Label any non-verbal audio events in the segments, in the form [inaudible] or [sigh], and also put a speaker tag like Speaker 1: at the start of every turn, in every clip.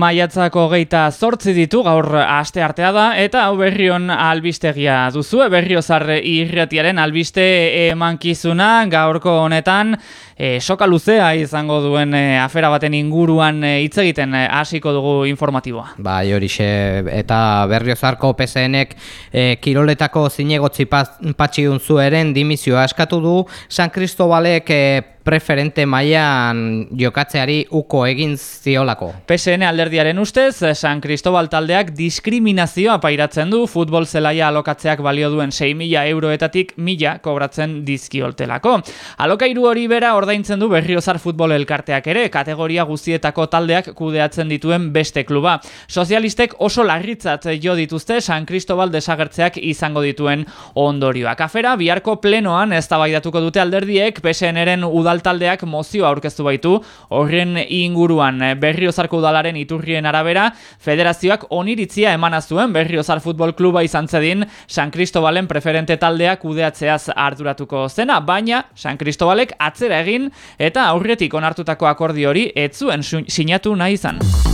Speaker 1: Maiatzako geita zortzi ditu gaur aste artea da eta hau berrion albistegia duzu, berriozar irretiaren albiste emankizuna gaurko honetan e, soka luzea izango duen e, afera baten inguruan e, hitz egiten e, hasiko dugu informatiboa.
Speaker 2: Ba, horixe eta berriozarko PSNek e, kiroletako zinegotzi patxiun zueren dimizioa eskatu du San Cristobalek e, preferente mailan jokatzeari uko egin ziolako.
Speaker 1: PSN alderdiaren ustez, San Cristobal taldeak diskriminazioa pairatzen du futbol zelaia alokatzeak balio duen 6.000 euroetatik mila kobratzen dizkioltelako. Alokairu hori bera ordaintzen du berriozar futbol elkarteak ere, kategoria guztietako taldeak kudeatzen dituen beste kluba. Sozialistek oso larritzat jo dituzte San Cristobal desagertzeak izango dituen ondorioak. Afera, biharko plenoan ez dute alderdiek PSN-eren udal udaltaldeak mozio aurkeztu baitu, horren inguruan eh, berriozarko udalaren iturrien arabera, federazioak oniritzia emana zuen berriozar futbol kluba izan zedin San Cristobalen preferente taldeak kudeatzeaz arduratuko zena, baina San Cristobalek atzera egin eta aurretik onartutako akordi hori ez zuen sinatu nahi izan.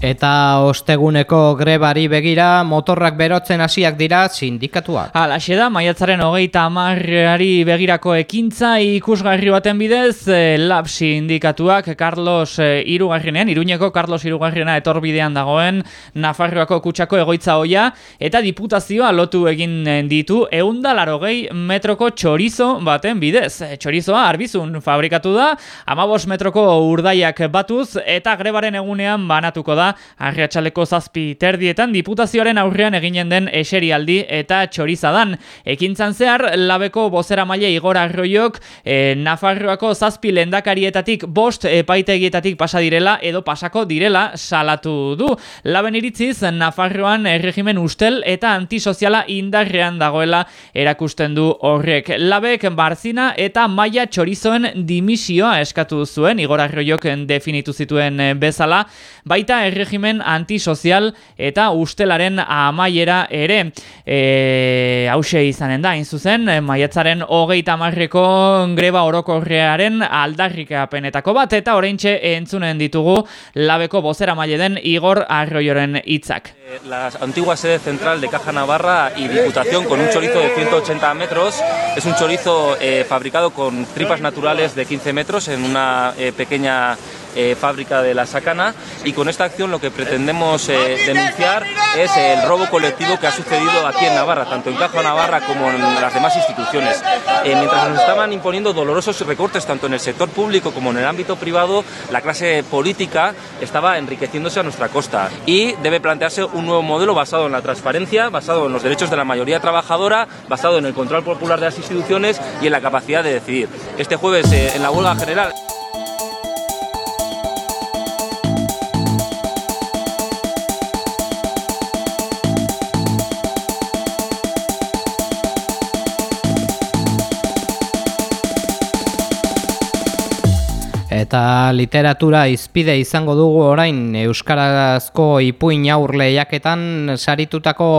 Speaker 2: Eta osteguneko grebari begira motorrak berotzen hasiak dira sindikatuak.
Speaker 1: Hala, da, maiatzaren hogeita amarrari begirako ekintza ikusgarri baten bidez, e, lab sindikatuak Carlos e, Irugarrinean, Iruñeko Carlos Irugarriena etorbidean dagoen Nafarroako kutsako egoitza hoia, eta diputazioa lotu egin eh, ditu eundalaro gehi metroko txorizo baten bidez. Txorizoa arbizun fabrikatu da, amabos metroko urdaiak batuz, eta grebaren egunean banatuko da Arriatxaleko zazpi terdietan diputazioaren aurrean eginen den eserialdi eta txorizadan. Ekintzan zehar, labeko bozera maile igor arroiok e, Nafarroako zazpi lendakarietatik bost epaitegietatik pasa direla edo pasako direla salatu du. Laben iritziz, Nafarroan erregimen ustel eta antisoziala indarrean dagoela erakusten du horrek. Labek barzina eta maia txorizoen dimisioa eskatu zuen, igor arroiok definitu zituen bezala, baita erregimen erregimen antisozial eta ustelaren amaiera ere. E, hause izanen da, zuzen, maiatzaren hogeita marreko greba orokorrearen aldarrikapenetako bat, eta oraintxe entzunen ditugu labeko bozera maile den Igor Arroioren hitzak.
Speaker 3: La antigua sede central de Caja Navarra y Diputación con un chorizo de 180 metros. Es un chorizo eh, fabricado con tripas naturales de 15 metros en una eh, pequeña eh, fábrica de la Sacana y con esta acción lo que pretendemos eh, denunciar es el robo colectivo que ha sucedido aquí en Navarra, tanto en Caja Navarra como en las demás instituciones. Eh, mientras nos estaban imponiendo dolorosos recortes tanto en el sector público como en el ámbito privado, la clase política estaba enriqueciéndose a nuestra costa y debe plantearse un nuevo modelo basado en la transparencia, basado en los derechos de la mayoría trabajadora, basado en el control popular de las instituciones y en la capacidad de decidir. Este jueves en la huelga general
Speaker 2: Eta literatura izpide izango dugu orain Euskarazko ipuin aur lehiaketan saritutako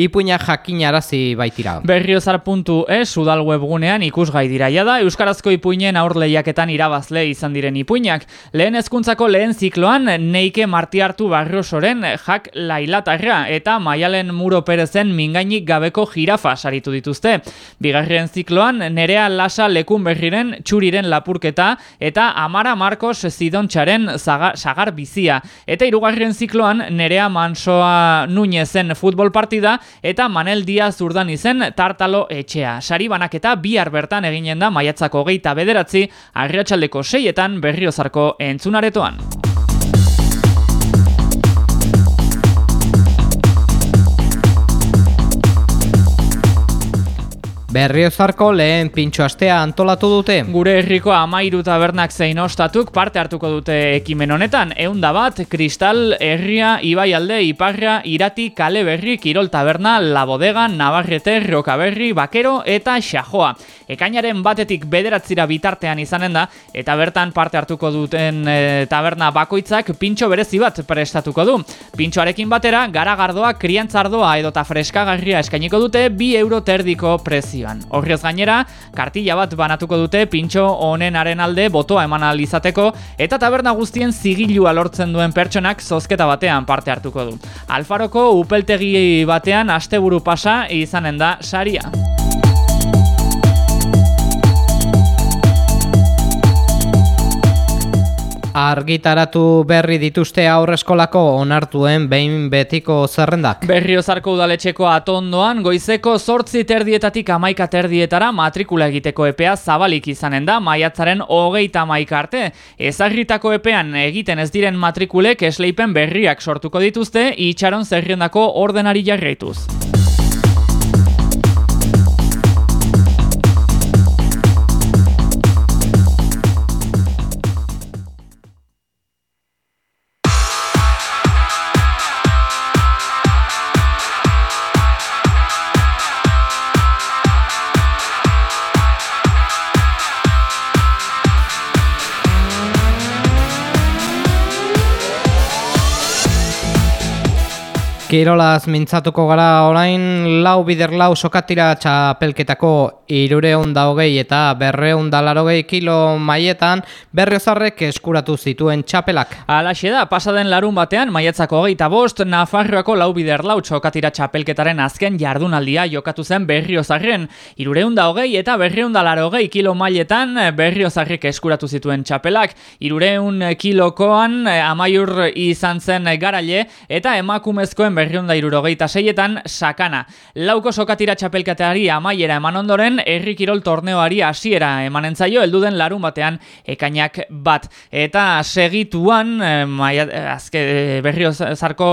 Speaker 2: ipuina jakinarazi baitira.
Speaker 1: Berriozar.es udal webgunean ikusgai diraia da Euskarazko ipuinen aur lehiaketan irabazle izan diren ipuinak. Lehen hezkuntzako lehen zikloan Neike Martiartu Barrosoren Jak Lailatarra eta Maialen Muro Perezen mingainik gabeko jirafa saritu dituzte. Bigarren zikloan Nerea Lasa Lekun Berriren Txuriren Lapurketa eta Amara Marcos Zidontxaren sagar bizia. Eta irugarren zikloan Nerea Mansoa Nuñezen futbol partida eta Manel Diaz urdan izen Tartalo etxea. Sari banaketa bihar bertan eginen da maiatzako geita bederatzi arriatxaldeko seietan berriozarko entzunaretoan.
Speaker 2: Berriozarko lehen pintxo astea antolatu dute.
Speaker 1: Gure herriko amairu tabernak zein ostatuk parte hartuko dute ekimen honetan. Eunda bat, Kristal, Herria, Ibaialde, Iparra, Irati, Kale Berri, Kirol Taberna, La Bodega, Navarrete, Rokaberri, Bakero eta Xajoa. Ekainaren batetik bederatzira bitartean izanen da, eta bertan parte hartuko duten e, taberna bakoitzak pintxo berezi bat prestatuko du. Pintxoarekin batera, garagardoa, kriantzardoa edota freskagarria eskainiko dute bi euro terdiko prezio zioan. Horrez gainera, kartilla bat banatuko dute pintxo honenaren alde botoa eman izateko eta taberna guztien zigilua lortzen duen pertsonak zozketa batean parte hartuko du. Alfaroko upeltegi batean asteburu pasa izanen da saria.
Speaker 2: Argitaratu berri dituzte aurreskolako onartuen behin betiko zerrendak.
Speaker 1: Berriozarko udaletxeko atondoan, goizeko sortzi terdietatik amaika terdietara matrikula egiteko epea zabalik izanen da, maiatzaren hogeita maika arte. Ezagritako epean egiten ez diren matrikulek esleipen berriak sortuko dituzte, itxaron zerriendako ordenari jarraituz.
Speaker 2: Kirolaz mintzatuko gara orain lau bider lau sokatira txapelketako irureun da hogei eta berreun da larogei kilo maietan berriozarrek eskuratu zituen txapelak.
Speaker 1: Alaxe da, pasaden larun batean maiatzako hogei eta bost Nafarroako lau bider lau sokatira txapelketaren azken jardunaldia jokatu zen berriozarren. Irureun da hogei eta berreun da larogei kilo maietan berriozarrek eskuratu zituen txapelak. Irureun kilokoan amaiur izan zen garaile eta emakumezkoen berriunda irurogeita seietan sakana. Lauko sokatira txapelkateari amaiera eman ondoren, herri kirol torneoari hasiera emanen zaio, elduden larun batean ekainak bat. Eta segituan, eh, maia, azke, eh, berrio zarko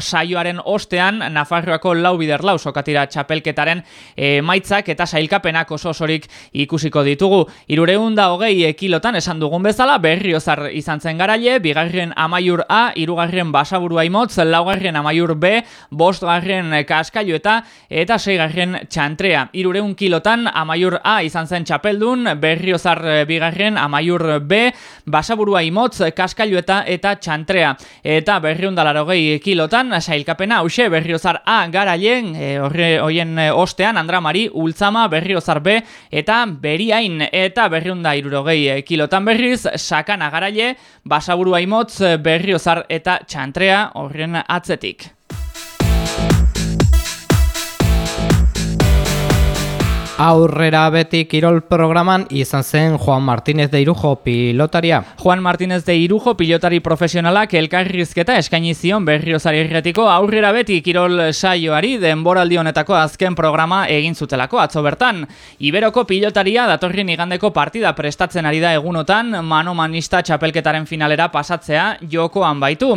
Speaker 1: saioaren ostean, Nafarroako lau bider lau sokatira txapelketaren eh, maitzak eta sailkapenak oso osorik ikusiko ditugu. Irureun da hogei kilotan esan dugun bezala, berriozar izan zen garaile, bigarren amaiur A, irugarren basaburua imotz, laugarren amaiur B, bost garren kaskailu eta eta sei garren txantrea. Irureun kilotan amaiur A izan zen txapeldun, berriozar bigarren amaiur B, basaburua imotz, kaskailu eta eta txantrea. Eta berriundalaro gehi kilotan, sailkapena hause berriozar A garaien, e, horre hoien ostean, Andramari, Ultzama, berriozar B, eta beriain, eta berriunda irurogei kilotan berriz, sakana garaile, basaburua imotz, berriozar eta txantrea horren atzetik.
Speaker 2: Aurrera beti kirol programan izan zen Juan Martínez de Irujo pilotaria.
Speaker 1: Juan Martínez de Irujo pilotari profesionalak elkarrizketa eskaini zion berriozari erretiko aurrera beti kirol saioari denboraldi honetako azken programa egin zutelako atzo bertan. Iberoko pilotaria datorrin igandeko partida prestatzen ari da egunotan manomanista txapelketaren finalera pasatzea jokoan baitu.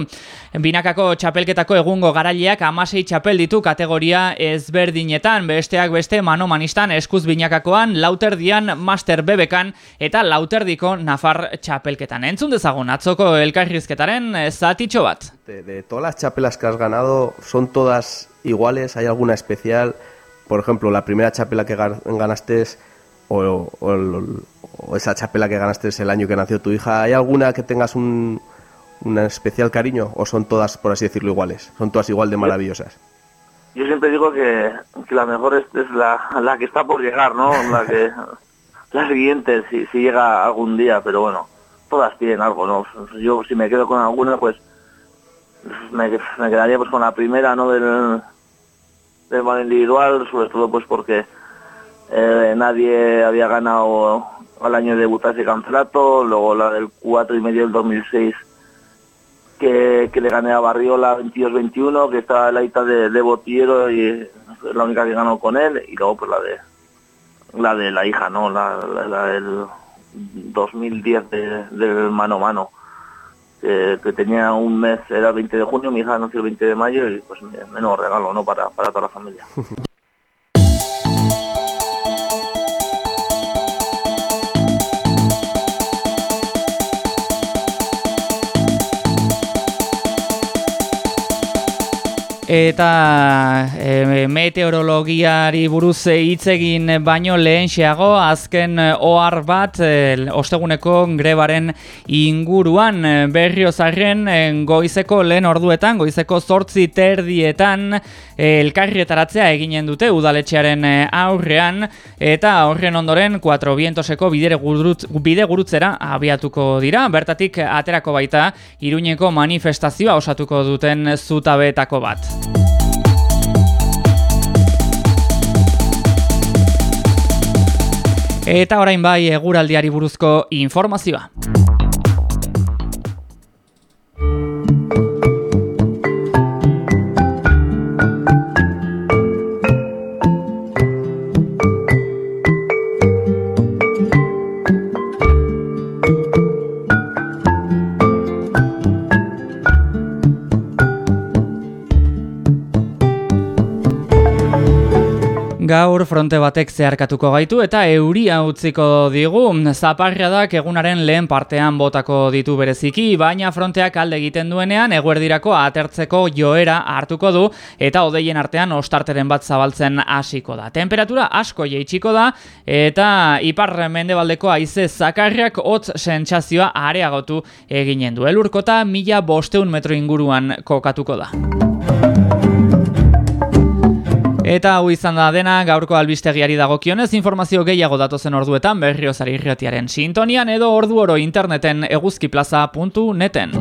Speaker 1: Binakako txapelketako egungo garaileak amasei txapel ditu kategoria ezberdinetan, besteak beste manomanistan eskuz binakakoan, lauterdian master bebekan eta lauterdiko nafar txapelketan. Entzun dezagun, atzoko elkarrizketaren zatitxo bat.
Speaker 4: De, de todas las chapelas que has ganado, son todas iguales, hay alguna especial, por ejemplo, la primera chapela que ganaste o, o, o, o esa chapela que ganaste el año que nació tu hija, ¿hay alguna que tengas un un especial cariño o son todas, por así decirlo, iguales? ¿Son todas igual de maravillosas?
Speaker 5: Yo siempre digo que, que la mejor es, es la, la, que está por llegar, ¿no? La que [laughs] la siguiente, si, si llega algún día, pero bueno, todas tienen algo, ¿no? Yo si me quedo con alguna, pues me, me quedaría pues con la primera, ¿no? Del, del mal individual, sobre todo pues porque eh, nadie había ganado al año de debutar ese campeonato, luego la del 4 y medio del 2006 que, que le gané a Barriola 22-21, que está la hita de, de Botiero y la única que ganó con él, y luego pues la de la de la hija, ¿no? La, la, la del 2010 de, del mano a mano, que, que, tenía un mes, era el 20 de junio, mi hija nació el 20 de mayo y pues menos regalo, ¿no? Para, para toda la familia. [laughs]
Speaker 1: Eta e, meteorologiari buruz hitz egin baino lehenxeago azken ohar bat e, osteguneko grebaren inguruan berriozarren e, goizeko lehen orduetan, goizeko zortzi terdietan e, elkarrietaratzea eginen dute udaletxearen aurrean eta horren ondoren 4 bientoseko gurutz, bide gurutzera abiatuko dira, bertatik aterako baita iruñeko manifestazioa osatuko duten zutabetako bat. Eta orain bai eguraldiari buruzko informazioa. Gaur fronte batek zeharkatuko gaitu eta euria utziko digu. Zaparradak egunaren lehen partean botako ditu bereziki, baina fronteak alde egiten duenean eguerdirako atertzeko joera hartuko du eta odeien artean ostarteren bat zabaltzen hasiko da. Temperatura asko jeitsiko da eta ipar mendebaldeko haize zakarriak hotz sentsazioa areagotu eginen du. Elurkota mila bosteun metro inguruan kokatuko da. Eta hau izan da dena gaurko albistegiari dagokionez informazio gehiago datozen orduetan berriozari irratiaren sintonian edo ordu oro interneten eguzkiplaza.neten.